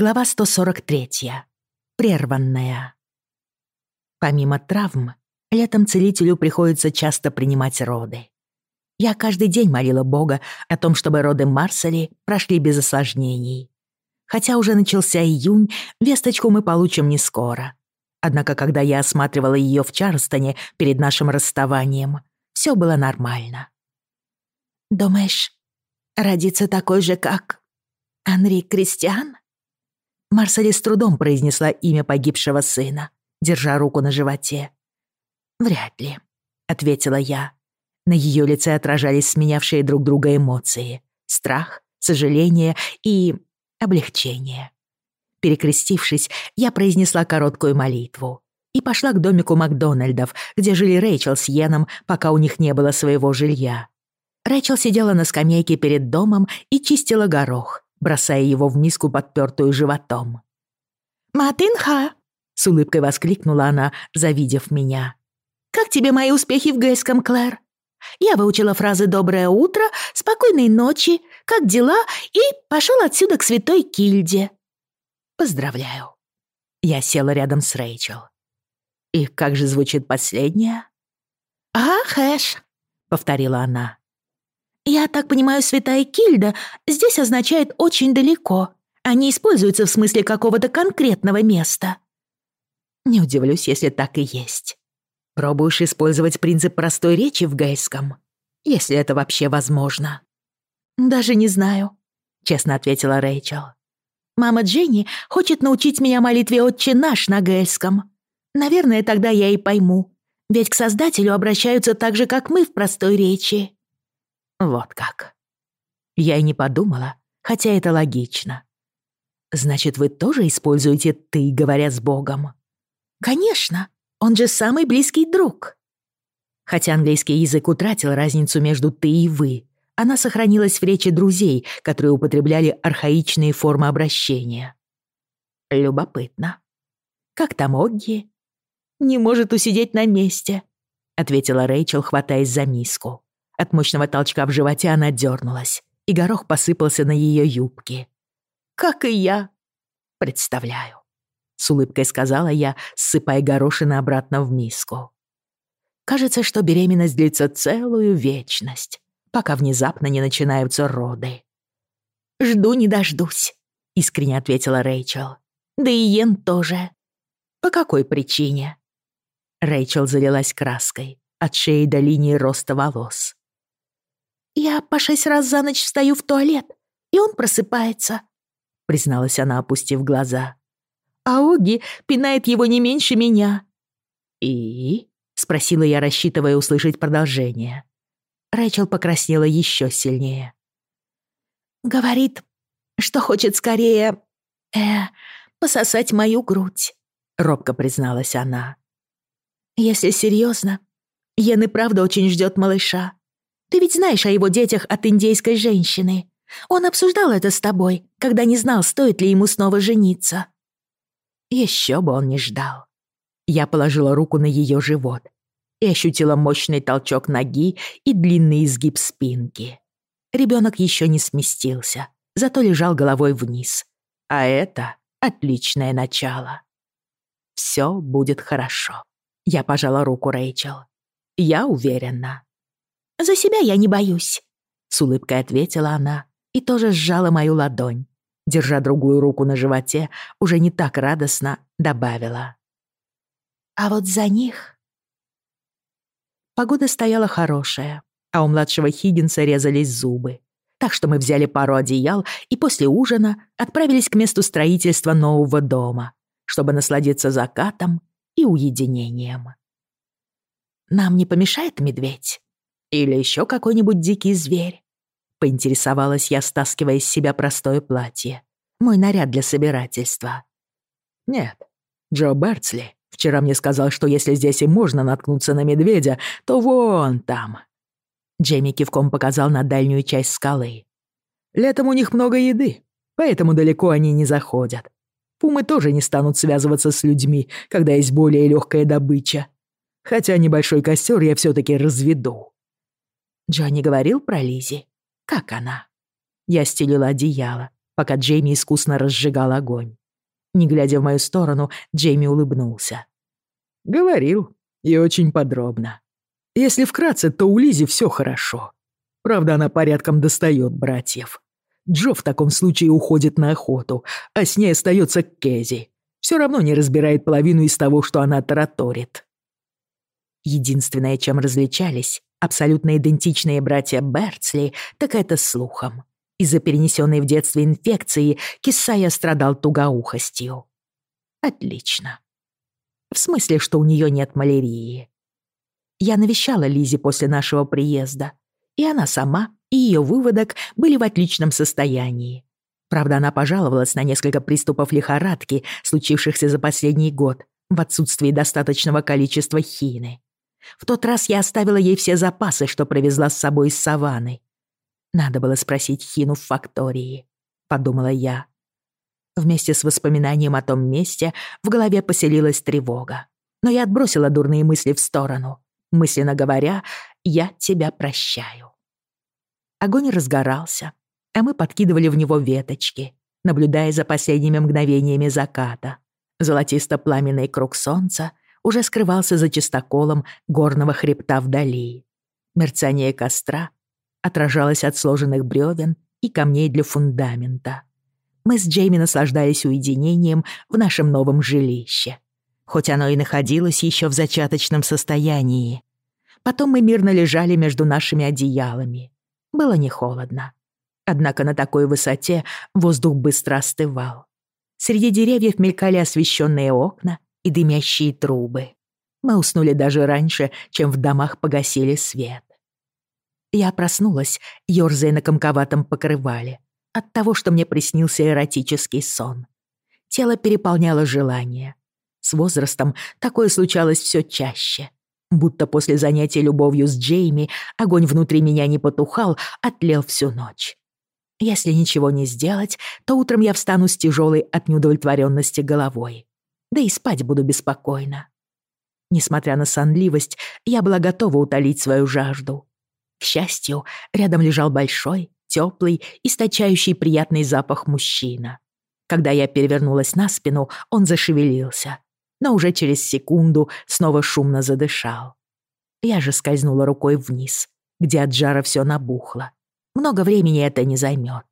Глава 143. Прерванная. Помимо травм, летом целителю приходится часто принимать роды. Я каждый день молила Бога о том, чтобы роды Марсели прошли без осложнений. Хотя уже начался июнь, весточку мы получим не скоро. Однако, когда я осматривала ее в Чарльстоне перед нашим расставанием, все было нормально. «Думаешь, родится такой же, как Анри Кристиан?» Марсели с трудом произнесла имя погибшего сына, держа руку на животе. «Вряд ли», — ответила я. На ее лице отражались сменявшие друг друга эмоции. Страх, сожаление и облегчение. Перекрестившись, я произнесла короткую молитву и пошла к домику Макдональдов, где жили Рэйчел с Йеном, пока у них не было своего жилья. Рэйчел сидела на скамейке перед домом и чистила горох, бросая его в миску, подпертую животом. «Матынха!» — с улыбкой воскликнула она, завидев меня. «Как тебе мои успехи в гейском, Клэр? Я выучила фразы «доброе утро», «спокойной ночи», «как дела» и пошел отсюда к святой Кильде». Поздравляю. Я села рядом с Рэйчел. И как же звучит последняя? «А, хэш», — повторила она. «Я так понимаю, святая Кильда здесь означает «очень далеко», а не используется в смысле какого-то конкретного места». Не удивлюсь, если так и есть. Пробуешь использовать принцип простой речи в гейском? Если это вообще возможно. «Даже не знаю», — честно ответила Рэйчел. «Мама Дженни хочет научить меня молитве «Отче наш» на гельском. Наверное, тогда я и пойму. Ведь к Создателю обращаются так же, как мы в простой речи». Вот как. Я и не подумала, хотя это логично. Значит, вы тоже используете «ты», говоря с Богом? Конечно. Он же самый близкий друг. Хотя английский язык утратил разницу между «ты» и «вы», она сохранилась в речи друзей, которые употребляли архаичные формы обращения. Любопытно. Как там Огги? Не может усидеть на месте, ответила Рэйчел, хватаясь за миску. От мощного толчка в животе она дернулась, и горох посыпался на ее юбки. «Как и я!» «Представляю с улыбкой сказала я, ссыпая горошины обратно в миску. Кажется, что беременность длится целую вечность, пока внезапно не начинаются роды. «Жду не дождусь», — искренне ответила Рэйчел. «Да и Йен тоже». «По какой причине?» Рэйчел залилась краской от шеи до линии роста волос. «Я по шесть раз за ночь встаю в туалет, и он просыпается», — призналась она, опустив глаза а Оги пинает его не меньше меня». «И?» — спросила я, рассчитывая услышать продолжение. Рэйчел покраснела еще сильнее. «Говорит, что хочет скорее... э... пососать мою грудь», — робко призналась она. «Если серьезно, Йен и правда очень ждет малыша. Ты ведь знаешь о его детях от индейской женщины. Он обсуждал это с тобой, когда не знал, стоит ли ему снова жениться». Еще бы он не ждал. Я положила руку на ее живот и ощутила мощный толчок ноги и длинный изгиб спинки. Ребенок еще не сместился, зато лежал головой вниз. А это отличное начало. Все будет хорошо. Я пожала руку Рэйчел. Я уверена. «За себя я не боюсь», — с улыбкой ответила она и тоже сжала мою ладонь, держа другую руку на животе, уже не так радостно добавила. «А вот за них...» Погода стояла хорошая, а у младшего Хиггинса резались зубы. Так что мы взяли пару одеял и после ужина отправились к месту строительства нового дома, чтобы насладиться закатом и уединением. «Нам не помешает медведь? Или еще какой-нибудь дикий зверь?» Поинтересовалась я, стаскивая из себя простое платье. Мой наряд для собирательства. Нет, Джо Бертсли вчера мне сказал, что если здесь и можно наткнуться на медведя, то вон там. Джейми кивком показал на дальнюю часть скалы. Летом у них много еды, поэтому далеко они не заходят. Пумы тоже не станут связываться с людьми, когда есть более легкая добыча. Хотя небольшой костер я все таки разведу. Джонни говорил про Лизи. Как она? Я стелила одеяло, пока Джейми искусно разжигал огонь. Не глядя в мою сторону, Джейми улыбнулся. «Говорил, и очень подробно. Если вкратце, то у Лизи все хорошо. Правда, она порядком достает братьев. Джо в таком случае уходит на охоту, а с ней остается Кэзи. Все равно не разбирает половину из того, что она тараторит. Единственное, чем различались абсолютно идентичные братья Берцли, так это слухом. Из-за перенесенной в детстве инфекции Кисая страдал тугоухостью. Отлично. В смысле, что у нее нет малярии. Я навещала Лизи после нашего приезда, и она сама, и ее выводок были в отличном состоянии. Правда, она пожаловалась на несколько приступов лихорадки, случившихся за последний год, в отсутствии достаточного количества хины. В тот раз я оставила ей все запасы, что привезла с собой из саванны. Надо было спросить Хину в фактории, подумала я. Вместе с воспоминанием о том месте в голове поселилась тревога. Но я отбросила дурные мысли в сторону, мысленно говоря, «Я тебя прощаю». Огонь разгорался, а мы подкидывали в него веточки, наблюдая за последними мгновениями заката. Золотисто-пламенный круг солнца уже скрывался за чистоколом горного хребта вдали. Мерцание костра отражалось от сложенных бревен и камней для фундамента. Мы с Джейми наслаждались уединением в нашем новом жилище, хоть оно и находилось еще в зачаточном состоянии. Потом мы мирно лежали между нашими одеялами. Было не холодно. Однако на такой высоте воздух быстро остывал. Среди деревьев мелькали освещенные окна и дымящие трубы. Мы уснули даже раньше, чем в домах погасили свет. Я проснулась, ёрзая на комковатом покрывале, от того, что мне приснился эротический сон. Тело переполняло желание. С возрастом такое случалось все чаще. Будто после занятия любовью с Джейми огонь внутри меня не потухал, а тлел всю ночь. Если ничего не сделать, то утром я встану с тяжелой от неудовлетворенности головой да и спать буду беспокойно. Несмотря на сонливость, я была готова утолить свою жажду. К счастью, рядом лежал большой, теплый, источающий приятный запах мужчина. Когда я перевернулась на спину, он зашевелился, но уже через секунду снова шумно задышал. Я же скользнула рукой вниз, где от жара все набухло. Много времени это не займет.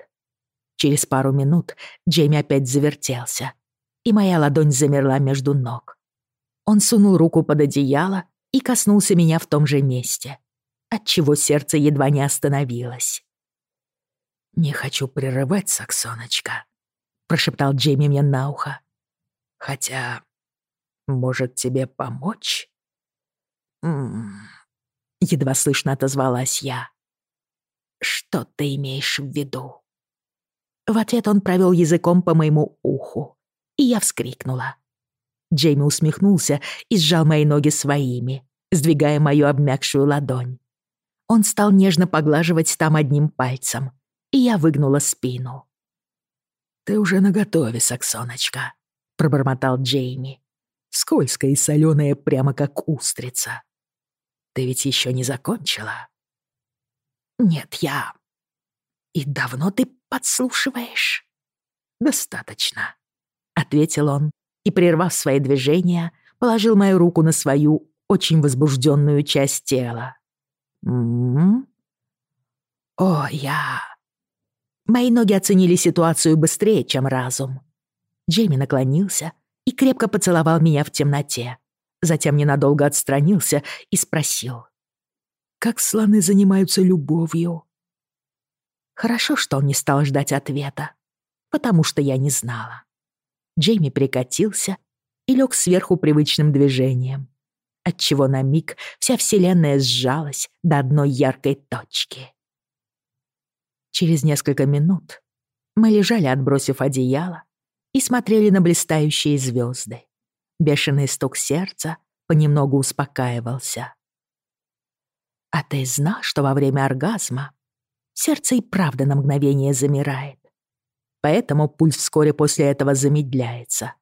Через пару минут Джейми опять завертелся, и моя ладонь замерла между ног. Он сунул руку под одеяло и коснулся меня в том же месте, отчего сердце едва не остановилось. «Не хочу прерывать, Саксоночка», — прошептал Джейми мне на ухо. «Хотя, может, тебе помочь?» «М -м -м, едва слышно отозвалась я. «Что ты имеешь в виду?» В ответ он провел языком по моему уху и я вскрикнула. Джейми усмехнулся и сжал мои ноги своими, сдвигая мою обмякшую ладонь. Он стал нежно поглаживать там одним пальцем, и я выгнула спину. «Ты уже наготове, Саксоночка», — пробормотал Джейми. «Скользкая и соленая, прямо как устрица. Ты ведь еще не закончила?» «Нет, я...» «И давно ты подслушиваешь?» «Достаточно», ответил он и, прервав свои движения, положил мою руку на свою очень возбужденную часть тела. «М-м-м? О, я...» Мои ноги оценили ситуацию быстрее, чем разум. Джейми наклонился и крепко поцеловал меня в темноте. Затем ненадолго отстранился и спросил. «Как слоны занимаются любовью?» Хорошо, что он не стал ждать ответа, потому что я не знала. Джейми прикатился и лег сверху привычным движением, отчего на миг вся вселенная сжалась до одной яркой точки. Через несколько минут мы лежали, отбросив одеяло, и смотрели на блистающие звезды. Бешеный стук сердца понемногу успокаивался. А ты знал, что во время оргазма сердце и правда на мгновение замирает? Поэтому пульс вскоре после этого замедляется.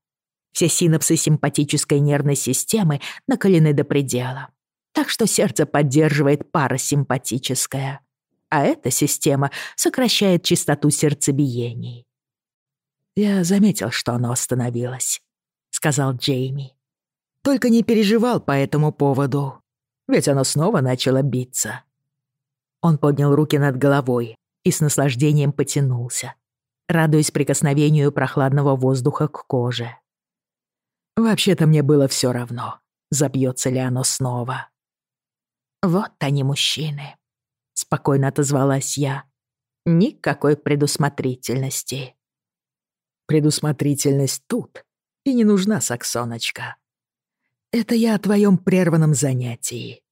Все синапсы симпатической нервной системы накалены до предела, так что сердце поддерживает парасимпатическое, а эта система сокращает частоту сердцебиений. «Я заметил, что оно остановилось», — сказал Джейми. «Только не переживал по этому поводу, ведь оно снова начало биться». Он поднял руки над головой и с наслаждением потянулся, радуясь прикосновению прохладного воздуха к коже. Вообще-то мне было все равно, забьется ли оно снова. «Вот они, мужчины», — спокойно отозвалась я. «Никакой предусмотрительности». «Предусмотрительность тут и не нужна, Саксоночка. Это я о твоем прерванном занятии.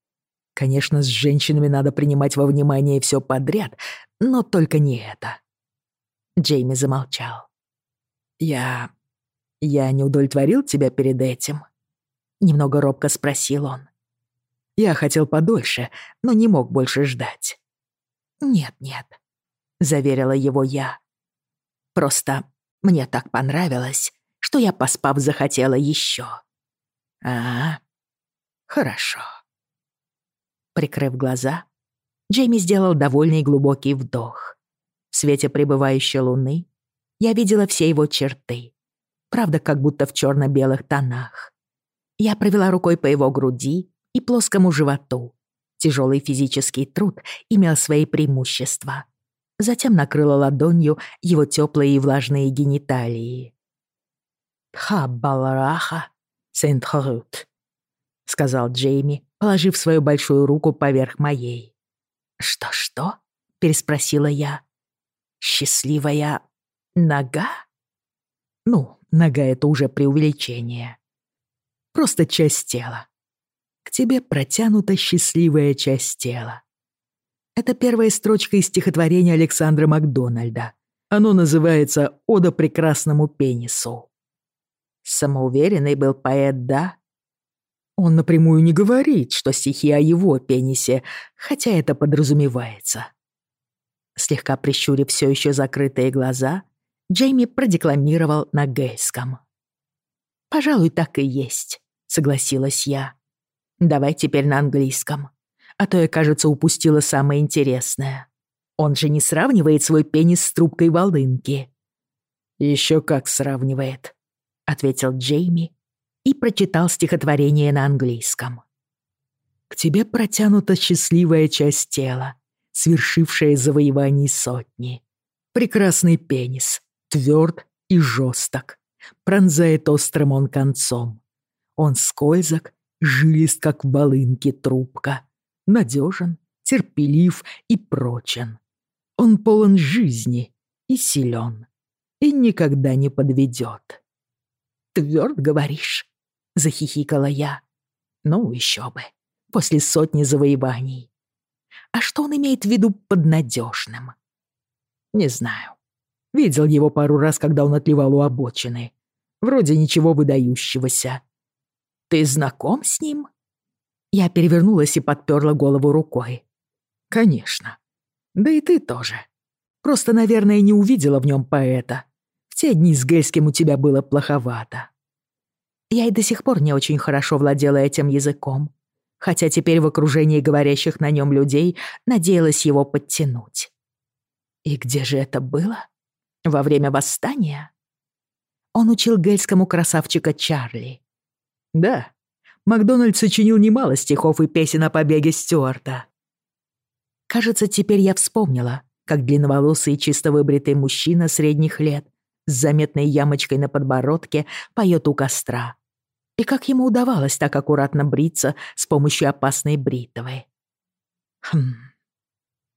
Конечно, с женщинами надо принимать во внимание все подряд, но только не это». Джейми замолчал. «Я... я не удовлетворил тебя перед этим?» Немного робко спросил он. Я хотел подольше, но не мог больше ждать. «Нет-нет», — заверила его я. «Просто мне так понравилось, что я, поспав, захотела еще. «А, хорошо». Прикрыв глаза, Джейми сделал довольный глубокий вдох. В свете пребывающей луны я видела все его черты, правда, как будто в черно белых тонах. Я провела рукой по его груди и плоскому животу. Тяжелый физический труд имел свои преимущества. Затем накрыла ладонью его теплые и влажные гениталии. «Хаббалараха, Сент-Хорут», — сказал Джейми, положив свою большую руку поверх моей. «Что-что?» — переспросила я. «Счастливая нога?» «Ну, нога — это уже преувеличение. Просто часть тела, к тебе протянута счастливая часть тела. Это первая строчка из стихотворения Александра Макдональда. Оно называется «Ода прекрасному пенису». Самоуверенный был поэт, да? Он напрямую не говорит, что стихи о его пенисе, хотя это подразумевается. Слегка прищурив все еще закрытые глаза, Джейми продекламировал на гейском. «Пожалуй, так и есть», — согласилась я. Давай теперь на английском. А то я, кажется, упустила самое интересное. Он же не сравнивает свой пенис с трубкой волынки. Еще как сравнивает, ответил Джейми и прочитал стихотворение на английском. К тебе протянута счастливая часть тела, свершившая завоевание сотни. Прекрасный пенис, тверд и жесток, пронзает острым он концом. Он скользок жилист, как в волынке трубка, надежен, терпелив и прочен. Он полон жизни и силен, и никогда не подведет. «Тверд, говоришь?» — захихикала я. «Ну, еще бы, после сотни завоеваний. А что он имеет в виду под надежным?» «Не знаю. Видел его пару раз, когда он отливал у обочины. Вроде ничего выдающегося. Ты знаком с ним?» Я перевернулась и подперла голову рукой. «Конечно. Да и ты тоже. Просто, наверное, не увидела в нем поэта. В те дни с Гельским у тебя было плоховато». Я и до сих пор не очень хорошо владела этим языком, хотя теперь в окружении говорящих на нем людей надеялась его подтянуть. И где же это было? Во время восстания? Он учил гельскому красавчика Чарли. Да, Макдональд сочинил немало стихов и песен о побеге Стюарта. Кажется, теперь я вспомнила, как длинноволосый и чисто выбритый мужчина средних лет с заметной ямочкой на подбородке поет у костра. И как ему удавалось так аккуратно бриться с помощью опасной бритвы. Хм.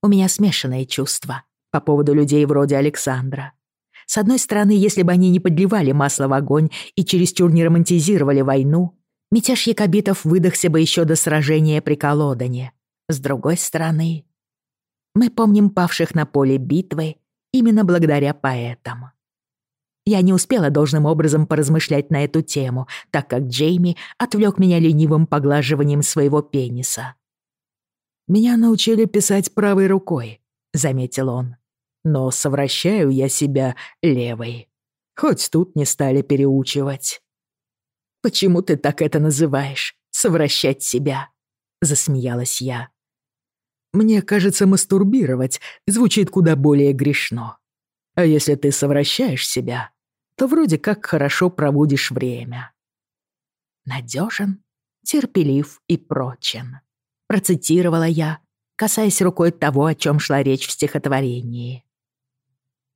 У меня смешанные чувства по поводу людей вроде Александра. С одной стороны, если бы они не подливали масло в огонь и чересчур не романтизировали войну, мятеж якобитов выдохся бы еще до сражения при Колодане. С другой стороны, мы помним павших на поле битвы именно благодаря поэтам. Я не успела должным образом поразмышлять на эту тему, так как Джейми отвлек меня ленивым поглаживанием своего пениса. «Меня научили писать правой рукой», — заметил он но совращаю я себя левой. Хоть тут не стали переучивать. «Почему ты так это называешь? Совращать себя?» — засмеялась я. «Мне кажется, мастурбировать звучит куда более грешно. А если ты совращаешь себя, то вроде как хорошо проводишь время. Надежен, терпелив и прочен. Процитировала я, касаясь рукой того, о чем шла речь в стихотворении.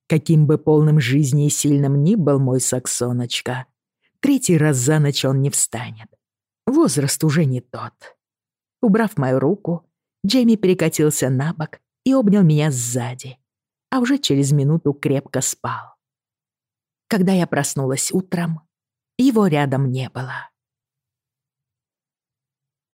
Каким бы полным жизни и сильным ни был мой Саксоночка, третий раз за ночь он не встанет. Возраст уже не тот. Убрав мою руку, Джейми перекатился на бок и обнял меня сзади, а уже через минуту крепко спал. Когда я проснулась утром, его рядом не было.